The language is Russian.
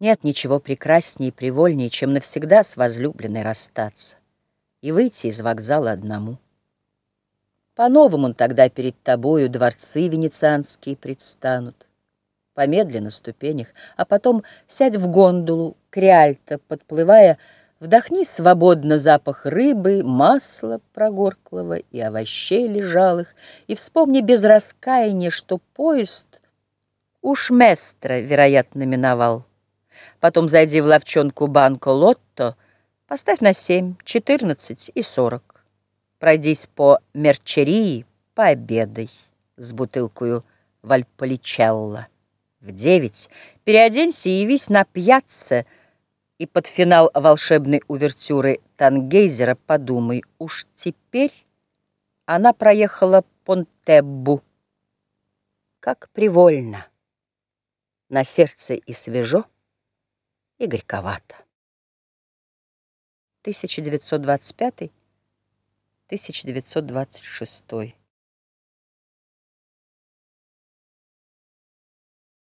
Нет ничего прекраснее и привольнее, чем навсегда с возлюбленной расстаться и выйти из вокзала одному. По-новому он тогда перед тобою дворцы венецианские предстанут. Помедли на ступенях, а потом сядь в гондолу, к Риальто, подплывая, Вдохни свободно запах рыбы, масла прогорклого и овощей лежалых, и вспомни без раскаяния, что поезд уж местро, вероятно, миновал. Потом зайди в ловчонку банко лотто, поставь на семь, четырнадцать и сорок. Пройдись по мерчерии, пообедай с бутылкою вальполичелло. В девять переоденься и явись на пьяце, и под финал волшебной увертюры Тангейзера подумай, уж теперь она проехала Понтеббу. Как привольно, на сердце и свежо, и горьковато. 1925-1926